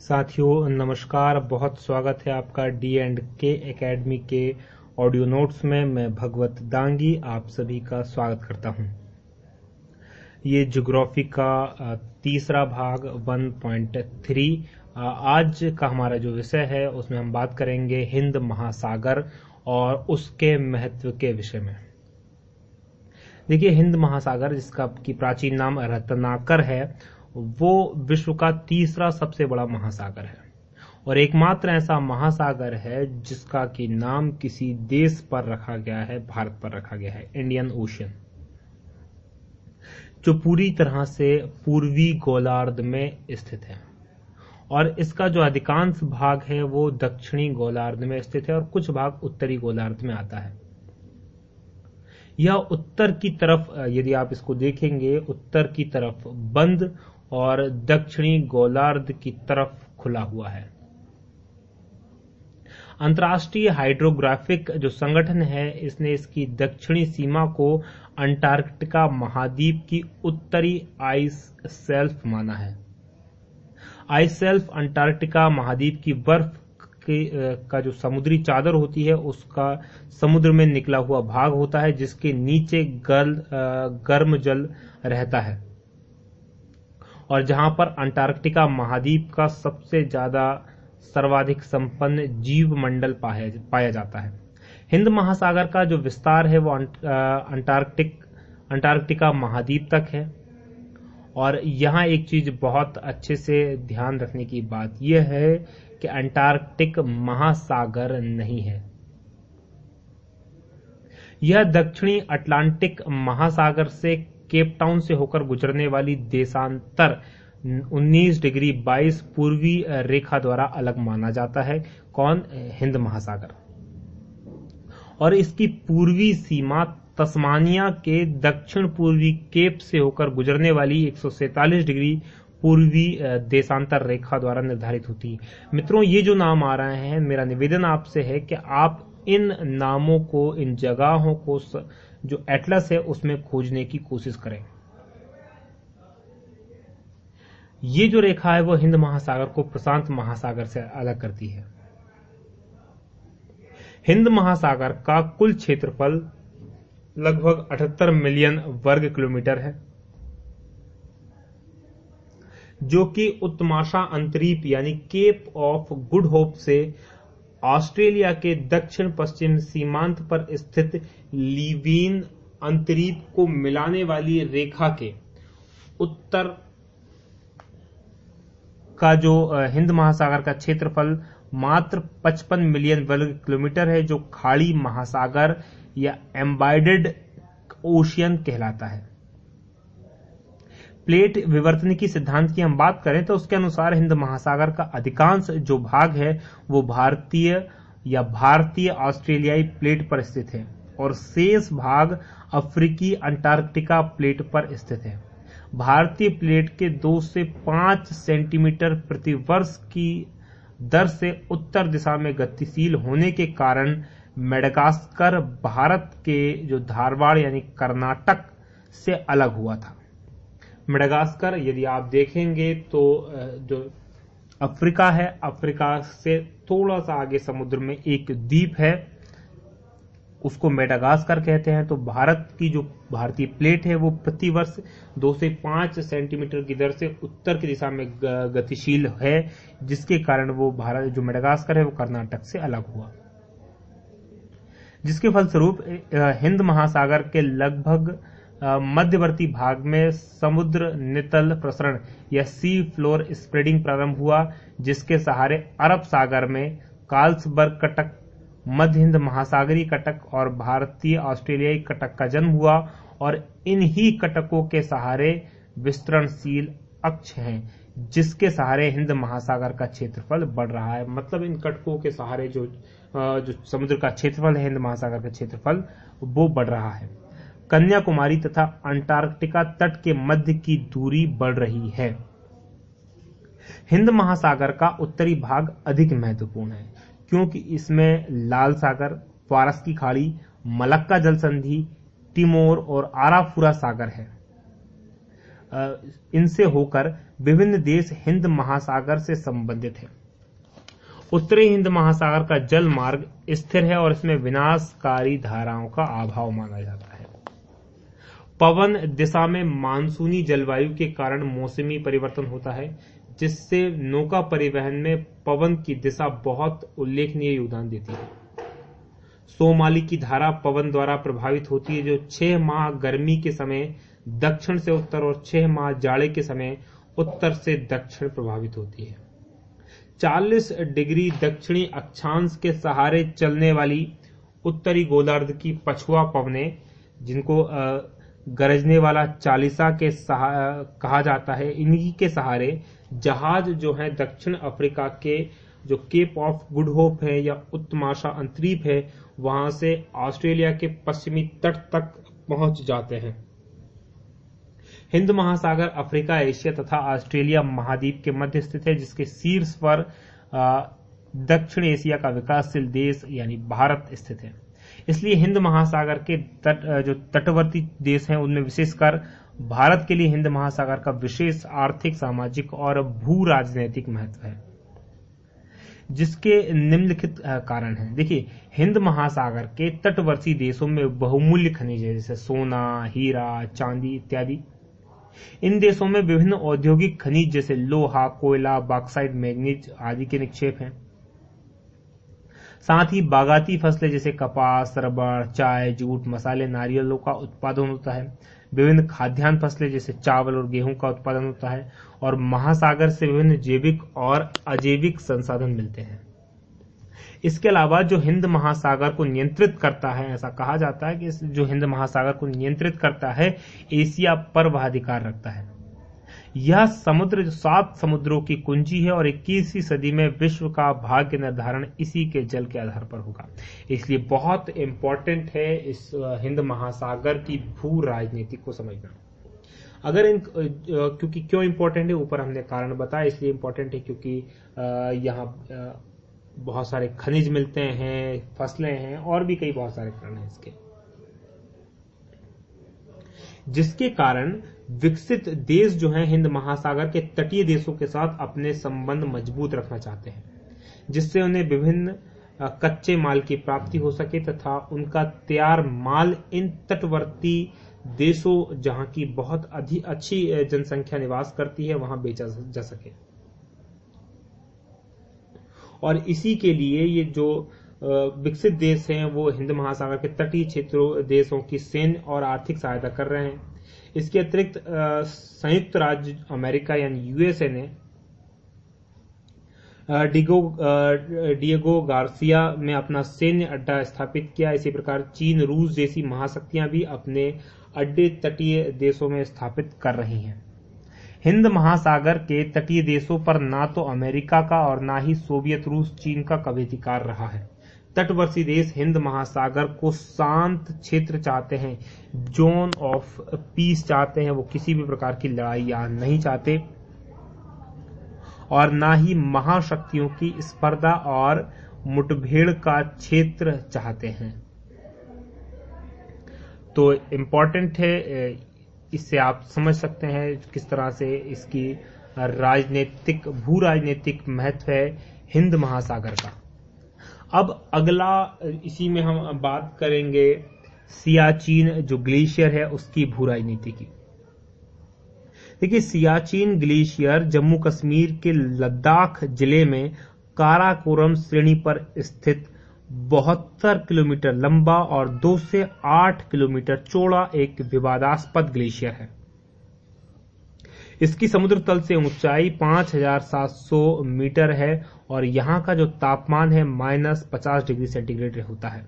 साथियों, नमस्कार, बहुत स्वागत है आपका डी एंड के एकेडमी के ऑडियो नोट्स में। मैं भगवत दांगी, आप सभी का स्वागत करता हूँ। ये ज्योग्राफी का तीसरा भाग 1.3 आज का हमारा जो विषय है, उसमें हम बात करेंगे हिंद महासागर और उसके महत्व के विषय में। देखिए, हिंद महासागर, जिसका की प्राचीन नाम रत्नाकर है वो विश्व का तीसरा सबसे बड़ा महासागर है। और एकमात्र ऐसा महासागर है जिसका कि नाम किसी देश पर रखा गया है, भारत पर रखा गया है इंडियन ओशियन जो पूरी तरह से पूर्वी गोलार्ध में स्थित है। और इसका जो अधिकांश भाग है, वो दक्षिणी गोलार्ध में स्थित है और कुछ भाग उत्तरी गोलार्ध में आता है। यह उत्तर की तरफ़, यदि आप इसको देखेंगे, उत्तर की तरफ़ बंद और दक्षिणी गोलार्ध की तरफ़ खुला हुआ है। अंतर्राष्ट्रीय हाइड्रोग्राफिक जो संगठन है, इसने इसकी दक्षिणी सीमा को अंटार्कटिका महाद्वीप की उत्तरी आइस सेल्फ माना है। आइस सेल्फ अंटार्कटिका महाद्वीप की बर्फ़ का जो समुद्री चादर होती है, उसका समुद्र में निकला हुआ भाग होता है, जिसके नीचे गर्म जल रहता है। और जहाँ पर अंटार्कटिका महाद्वीप का सबसे ज़्यादा सर्वाधिक संपन्न जीव मंडल पाया जाता है। हिंद महासागर का जो विस्तार है वो अंटार्कटिक, अंटार्कटिका महाद्वीप तक है। और यहाँ एक चीज़ बहुत अच्छे से ध्यान रखने की बात यह है कि अंटार्कटिक महासागर नहीं है। यह दक्षिणी अटलांटिक महासागर से केप टाउन से होकर गुजरने वाली देशांतर 19 डिग्री 22 पूर्वी रेखा द्वारा अलग माना जाता है। कौन? हिंद महासागर। और इसकी पूर्वी सीमा तस्मानिया के दक्षिण पूर्वी केप से होकर गुजरने वाली एक डिग्री पूर्वी देशांतर रेखा द्वारा निर्धारित होती है। मित्रों, ये जो नाम आ रहे हैं, मेरा निवेदन आपसे है कि आप इन नामों को, इन जगहों को जो एटलस है उसमें खोजने की कोशिश करें। ये जो रेखा है वो हिंद महासागर को प्रशांत महासागर से अलग करती है। हिंद महासागर का कुल क्षेत्रफल लगभग 78 मिलियन वर्ग किलोमीटर है, जो कि उत्तमाशा अंतरीप यानी केप ऑफ़ गुड होप से ऑस्ट्रेलिया के दक्षिण पश्चिम सीमांत पर स्थित लीवीन अंतरीप को मिलाने वाली रेखा के उत्तर का जो हिंद महासागर का क्षेत्रफल मात्र 55 मिलियन वर्ग किलोमीटर है, जो खाड़ी महासागर या एम्बाइडेड ओशियन कहलाता है। प्लेट विवर्तन विवर्तनिकी सिद्धांत की हम बात करें तो उसके अनुसार हिंद महासागर का अधिकांश जो भाग है, वो भारतीय या भारतीय ऑस्ट्रेलियाई प्लेट पर स्थित है और शेष भाग अफ्रीकी अंटार्कटिका प्लेट पर स्थित है। भारतीय प्लेट के दो से पाँच सेंटीमीटर प्रति वर्ष की दर से उत्तर दिशा में गतिशील होने के कारण मेडागास्कर, भारत के जो धारवाड़ यानी कर्नाटक से अलग हुआ था। मेडागास्कर, यदि आप देखेंगे तो जो अफ्रीका है, अफ्रीका से थोड़ा सा आगे समुद्र में एक द्वीप है, उसको मेडागास्कर कहते हैं। तो भारत की जो भारतीय प्लेट है, वो प्रतिवर्ष दो से पाँच सेंटीमीटर की दर से उत्तर की दिशा में गतिशील है, जिसके कारण वो भारत, जो मेडागास्कर है, वो कर्नाटक से अलग हुआ। जिसके फलस्वरूप हिंद महासागर के लगभग मध्यवर्ती भाग में समुद्र नितल प्रसरण या सी फ्लोर स्प्रेडिंग प्रारंभ हुआ, जिसके सहारे अरब सागर में कार्ल्सबर्ग कटक, मध्य हिंद महासागरी कटक और भारतीय ऑस्ट्रेलियाई कटक का जन्म हुआ और इन ही कटकों के सहारे विस्तरणशील अक्ष हैं, जिसके सहारे हिंद महासागर का क्षेत्रफल बढ़ रहा है। मतलब इन कटकों के सहारे जो जो समुद्र का क्षेत्रफल है, हिंद महासागर का क्षेत्रफल, वो बढ़ रहा है। कन्याकुमारी तथा अंटार्कटिका तट के मध्य की दूरी बढ़ रही है। हिंद महासागर का उत्तरी भाग अधिक महत्वपूर्ण है, क्योंकि इसमें लाल सागर, फारस की खाड़ी, मलक्का जल संधि टिमोर और आराफुरा सागर है। इनसे होकर विभिन्न देश हिंद महासागर से संबंधित हैं। उत्तरी हिंद महासागर का जल मार्ग स्थिर है और इसमें विनाशकारी धाराओं का अभाव माना जाता है। पवन दिशा में मानसूनी जलवायु के कारण मौसमी परिवर्तन होता है, जिससे नौका परिवहन में पवन की दिशा बहुत उल्लेखनीय योगदान देती है। सोमाली की धारा पवन द्वारा प्रभावित होती है, जो छह माह गर्मी के समय दक्षिण से उत्तर और छह माह जाड़े के समय उत्तर से दक्षिण प्रभावित होती है। 40 डिग्री दक्षिणी अक्षांश के सहारे चलने वाली उत्तरी गोलार्ध की पछुआ पवने, जिनको गरजने वाला चालीसा के कहा जाता है। इन्हीं के सहारे जहाज़ जो है दक्षिण अफ्रीका के जो केप ऑफ़ गुड होप है या उत्तमाशा अंतरीप है, वहाँ से ऑस्ट्रेलिया के पश्चिमी तट तक पहुँच जाते हैं। हिंद महासागर, अफ्रीका, एशिया तथा ऑस्ट्रेलिया महाद्वीप के मध्य स्थित है, जिसके शीर्ष पर दक्षिण एशिया का विकासशील देश यानी भारत स्थित है। इसलिए हिंद महासागर के तट जो तटवर्ती देश हैं, उनमें विशेषकर भारत के लिए हिंद महासागर का विशेष आर्थिक, सामाजिक और भू राजनैतिक महत्व है, जिसके निम्नलिखित कारण हैं। देखिए, हिंद महासागर के तटवर्ती देशों में बहुमूल्य खनिज है, जैसे सोना, हीरा, चांदी इत्यादि। इन देशों में विभिन्न औद्योगिक खनिज, जैसे लोहा, कोयला बॉक्साइड मैग्नीज आदि के निक्षेप हैं। साथ ही बागाती फ़सलें जैसे कपास, रबड़, चाय, जूट, मसाले, नारियलों का उत्पादन होता है। विभिन्न खाद्यान्न फ़सलें जैसे चावल और गेहूँ का उत्पादन होता है और महासागर से विभिन्न जैविक और अजैविक संसाधन मिलते हैं। इसके अलावा जो हिंद महासागर को नियंत्रित करता है, ऐसा कहा जाता है कि जो हिंद महासागर को नियंत्रित करता है, एशिया पर वह अधिकार रखता है। यह समुद्र जो सात समुद्रों की कुंजी है और 21वीं सदी में विश्व का भाग्य निर्धारण इसी के जल के आधार पर होगा। इसलिए बहुत इंपॉर्टेंट है इस हिंद महासागर की भू राजनीति को समझना। अगर इन क्योंकि क्यों इंपॉर्टेंट है? ऊपर हमने कारण बताया, इसलिए इंपॉर्टेंट है क्योंकि यहाँ बहुत सारे खनिज मिलते हैं, फ़सलें हैं, और भी कई बहुत सारे कारण हैं इसके। जिसके कारण विकसित देश जो हैं हिंद महासागर के तटीय देशों के साथ अपने संबंध मज़बूत रखना चाहते हैं, जिससे उन्हें विभिन्न कच्चे माल की प्राप्ति हो सके तथा उनका तैयार माल इन तटवर्ती देशों जहाँ की बहुत अधिक अच्छी जनसंख्या निवास करती है, वहाँ बेचा जा सके। और इसी के लिए ये जो विकसित देश हैं, वो हिंद महासागर के तटीय क्षेत्रों, देशों की सैन्य और आर्थिक सहायता कर रहे हैं। इसके अतिरिक्त संयुक्त राज्य अमेरिका यानी यूएसए ने डिगो डिएगो गार्सिया में अपना सैन्य अड्डा स्थापित किया। इसी प्रकार चीन, रूस जैसी महाशक्तियाँ भी अपने अड्डे तटीय देशों में स्थापित कर रही हैं। हिंद महासागर के तटीय देशों पर ना तो अमेरिका का और ना ही सोवियत रूस चीन का कभी अधिकार रहा है। तटवर्ती देश हिंद महासागर को शांत क्षेत्र चाहते हैं। जोन ऑफ़ पीस चाहते हैं। वो किसी भी प्रकार की लड़ाई यहाँ नहीं चाहते। और ना ही महाशक्तियों की स्पर्धा और मुठभेड़ का क्षेत्र चाहते हैं। तो इम्पोर्टेंट है इससे आप समझ सकते हैं किस तरह से इसकी राजनीतिक भू राजनीतिक महत्व है हिंद महासागर का। अब अगला इसी में हम बात करेंगे सियाचिन जो ग्लेशियर है उसकी भू राजनीति की। देखिए सियाचिन ग्लेशियर जम्मू कश्मीर के लद्दाख ज़िले में काराकोरम श्रेणी पर स्थित बहत्तर किलोमीटर लंबा और दो से आठ किलोमीटर चौड़ा एक विवादास्पद ग्लेशियर है। इसकी समुद्र तल से ऊंचाई 5,700 मीटर है और यहाँ का जो तापमान है माइनस पचास डिग्री सेंटीग्रेड होता है।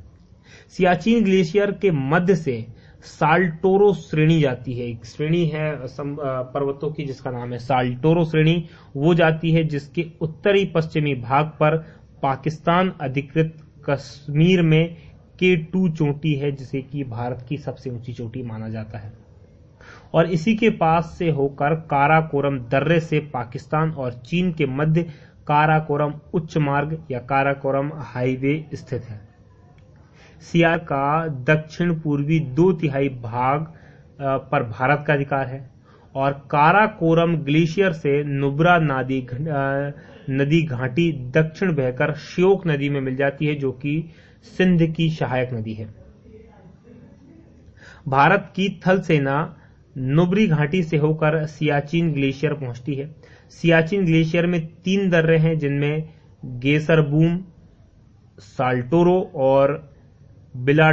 सियाचिन ग्लेशियर के मध्य से साल्टोरो श्रेणी जाती है। एक श्रेणी है पर्वतों की जिसका नाम है साल्टोरो श्रेणी। वो जाती है जिसके उत्तरी पश्चिमी भाग पर पाकिस्तान अधिकृत कश्मीर में के टू चोटी है, जिसे कि भारत की सबसे ऊँची चोटी माना जाता है। और इसी के पास से होकर काराकोरम दर्रे से पाकिस्तान और चीन के मध्य काराकोरम उच्च मार्ग या काराकोरम हाईवे स्थित है। सियार का दक्षिण पूर्वी दो तिहाई भाग पर भारत का अधिकार है और काराकोरम ग्लेशियर से नुब्रा नदी नदी घाटी दक्षिण बहकर श्योक नदी में मिल जाती है, जो कि सिंध की सहायक नदी है। भारत की थल सेना नुब्री घाटी से होकर सियाचिन ग्लेशियर पहुँचती है। सियाचिन ग्लेशियर में तीन दर्रे हैं, जिनमें गेसरबूम साल्टोरो और बिला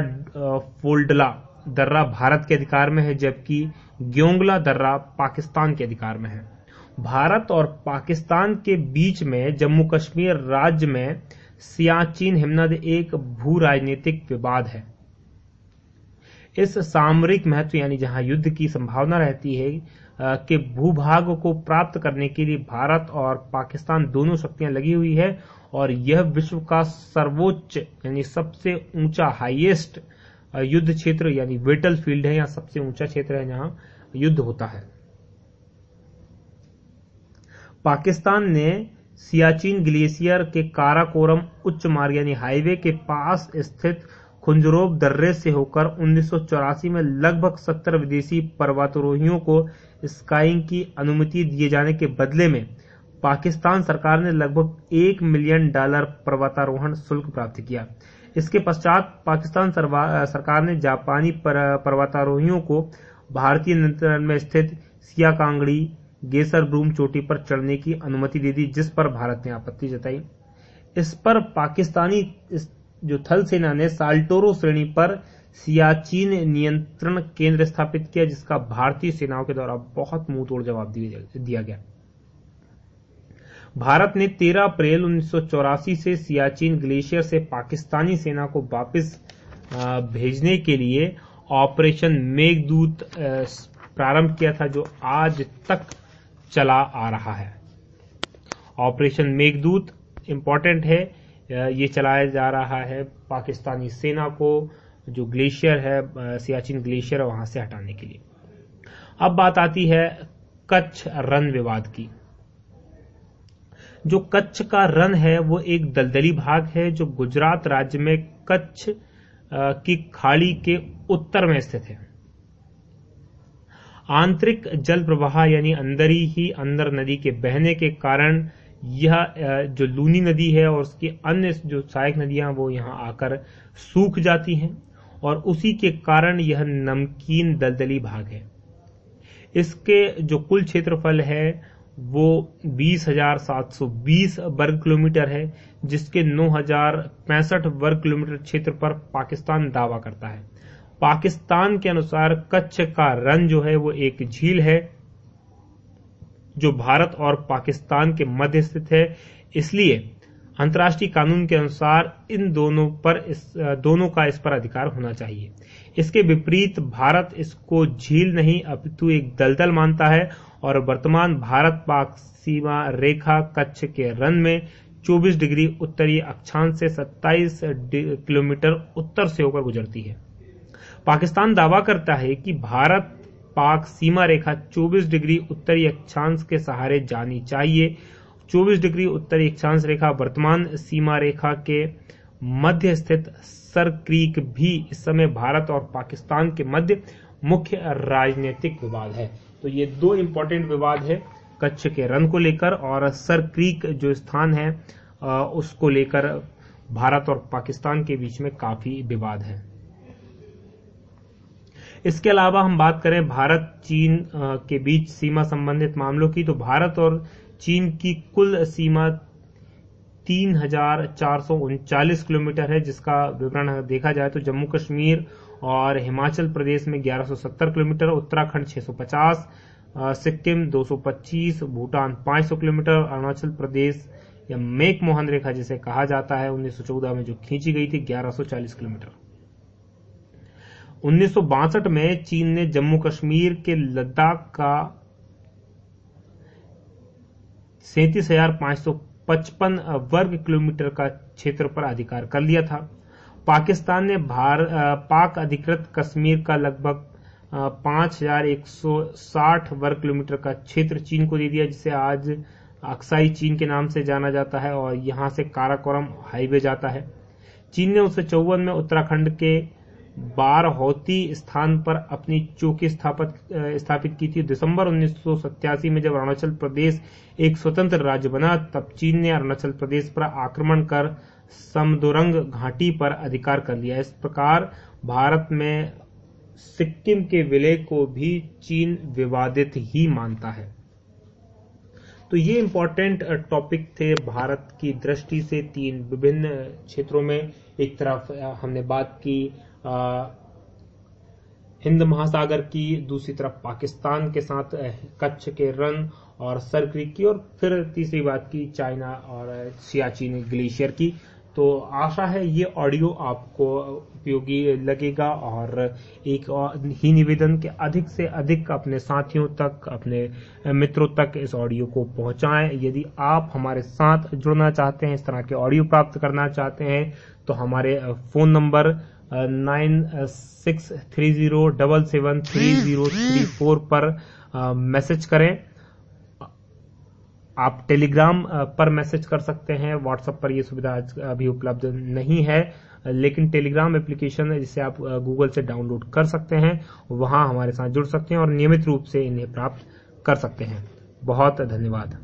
फोल्डला दर्रा भारत के अधिकार में है, जबकि ग्योंगला दर्रा पाकिस्तान के अधिकार में है। भारत और पाकिस्तान के बीच में जम्मू कश्मीर राज्य में सियाचिन हिमनद एक भू राजनीतिक विवाद है। इस सामरिक महत्व, यानी जहाँ युद्ध की संभावना रहती है के भूभाग को प्राप्त करने के लिए भारत और पाकिस्तान दोनों शक्तियाँ लगी हुई है, और यह विश्व का सर्वोच्च, यानी सबसे ऊँचा हाईएस्ट युद्ध क्षेत्र, यानी वेटल फ़ील्ड है, या सबसे ऊँचा क्षेत्र है जहाँ युद्ध होता है। पाकिस्तान ने सियाचिन ग्लेशियर के काराकोरम उच्च मार्ग, यानी हाईवे के पास स्थित खुंजरोब दर्रे से होकर उन्नीस सौ चौरासी में लगभग 70 विदेशी पर्वतारोहियों को स्काइंग की अनुमति दिए जाने के बदले में पाकिस्तान सरकार ने लगभग एक मिलियन डॉलर पर्वतारोहण शुल्क प्राप्त किया। इसके पश्चात पाकिस्तान सरकार ने जापानी पर्वतारोहियों को भारतीय नियंत्रण में स्थित सिया कांगड़ी गेसर ब्रूम चोटी पर चढ़ने की अनुमति दे दी, जिस पर भारत ने आपत्ति जताई। इस पर पाकिस्तानी जो थल सेना ने साल्टोरो श्रेणी पर सियाचिन नियंत्रण केंद्र स्थापित किया, जिसका भारतीय सेनाओं के द्वारा बहुत मुँह तोड़ जवाब दिया गया। भारत ने 13 अप्रैल उन्नीस सौ चौरासी से सियाचिन ग्लेशियर से पाकिस्तानी सेना को वापस भेजने के लिए ऑपरेशन मेघदूत प्रारंभ किया था, जो आज तक चला आ रहा है। ऑपरेशन मेघदूत इंपॉर्टेंट है। ये चलाया जा रहा है पाकिस्तानी सेना को, जो ग्लेशियर है सियाचिन ग्लेशियर है, वहाँ से हटाने के लिए। अब बात आती है कच्छ रन विवाद की। जो कच्छ का रन है, वो एक दलदली भाग है, जो गुजरात राज्य में कच्छ की खाड़ी के उत्तर में स्थित है। आंतरिक जल प्रवाह यानी अंदर ही, अंदर नदी के बहने के कारण यह जो लूनी नदी है और उसकी अन्य जो सहायक नदियाँ वो यहाँ आकर सूख जाती हैं और उसी के कारण यह नमकीन दलदली भाग है। इसके जो कुल क्षेत्रफल है वो 20,720 वर्ग किलोमीटर है जिसके नौ हज़ार पैंसठ वर्ग किलोमीटर क्षेत्र पर पाकिस्तान दावा करता है। पाकिस्तान के अनुसार कच्छ का रन जो है वो एक झील है जो भारत और पाकिस्तान के मध्य स्थित है इसलिए अंतर्राष्ट्रीय कानून के अनुसार इन दोनों पर इस दोनों का इस पर अधिकार होना चाहिए। इसके विपरीत, भारत इसको झील नहीं, अपितु एक दलदल मानता है और वर्तमान भारत पाक सीमा रेखा कच्छ के रन में 24 डिग्री उत्तरी अक्षांश से 27 किलोमीटर उत्तर से होकर गुजरती है। पाकिस्तान दावा करता है कि भारत पाक सीमा रेखा 24 डिग्री उत्तरी अक्षांश के सहारे जानी चाहिए। 24 डिग्री उत्तरी अक्षांश रेखा वर्तमान सीमा रेखा के मध्य स्थित सर क्रीक भी इस समय भारत और पाकिस्तान के मध्य मुख्य राजनीतिक विवाद है। तो ये दो इंपॉर्टेंट विवाद है, कच्छ के रन को लेकर और सर क्रीक जो स्थान है उसको लेकर भारत और पाकिस्तान के बीच में काफ़ी विवाद है। इसके अलावा हम बात करें भारत, चीन के बीच सीमा संबंधित मामलों की। तो भारत और चीन की कुल सीमा तीन हज़ार चार सौ उनचालीस किलोमीटर है, जिसका विवरण देखा जाए तो जम्मू कश्मीर और हिमाचल प्रदेश में 1170 किलोमीटर, उत्तराखंड 650 सिक्किम 225 भूटान 500 किलोमीटर, अरुणाचल प्रदेश या मेक मोहन रेखा जिसे कहा जाता है 1914 में जो खींची गई थी 1140 किलोमीटर। उन्नीस सौ बासठ में चीन ने जम्मू कश्मीर के लद्दाख का सैतीस हज़ार पाँच सौ पचपन वर्ग किलोमीटर का क्षेत्र पर अधिकार कर लिया था। पाकिस्तान ने भार पाक अधिकृत कश्मीर का लगभग पाँच हज़ार एक सौ साठ वर्ग किलोमीटर का क्षेत्र चीन को दे दिया, जिसे आज अक्साई चीन के नाम से जाना जाता है और यहाँ से काराकोरम हाईवे जाता है। चीन ने उन्नीस में उत्तराखंड के बार होती स्थान पर अपनी चौकी स्थापित स्थापित की थी। दिसंबर उन्नीस सौ सतासी में जब अरुणाचल प्रदेश एक स्वतंत्र राज्य बना, तब चीन ने अरुणाचल प्रदेश पर आक्रमण कर समदुरंग घाटी पर अधिकार कर लिया। इस प्रकार भारत में सिक्किम के विलय को भी चीन विवादित ही मानता है। तो ये इंपॉर्टेंट टॉपिक थे भारत की दृष्टि से तीन विभिन्न क्षेत्रों में। एक तरफ़ हमने बात की हिंद महासागर की दूसरी तरफ़ पाकिस्तान के साथ कच्छ के रन और सर क्रीक की और फिर तीसरी बात की चाइना और सियाचिन ग्लेशियर की। तो आशा है ये ऑडियो आपको उपयोगी लगेगा और एक ही निवेदन के अधिक से अधिक अपने साथियों तक, अपने मित्रों तक इस ऑडियो को पहुंचाएँ। यदि आप हमारे साथ जुड़ना चाहते हैं, इस तरह के ऑडियो प्राप्त करना चाहते हैं तो हमारे phone number nine six three zero double seven three zero three four पर मैसेज करें। आप टेलीग्राम पर मैसेज कर सकते हैं। व्हाट्सएप पर यह सुविधा अभी उपलब्ध नहीं है, लेकिन टेलीग्राम एप्लीकेशन है जिसे आप गूगल से डाउनलोड कर सकते हैं। वहाँ हमारे साथ जुड़ सकते हैं और नियमित रूप से इन्हें प्राप्त कर सकते हैं। बहुत धन्यवाद।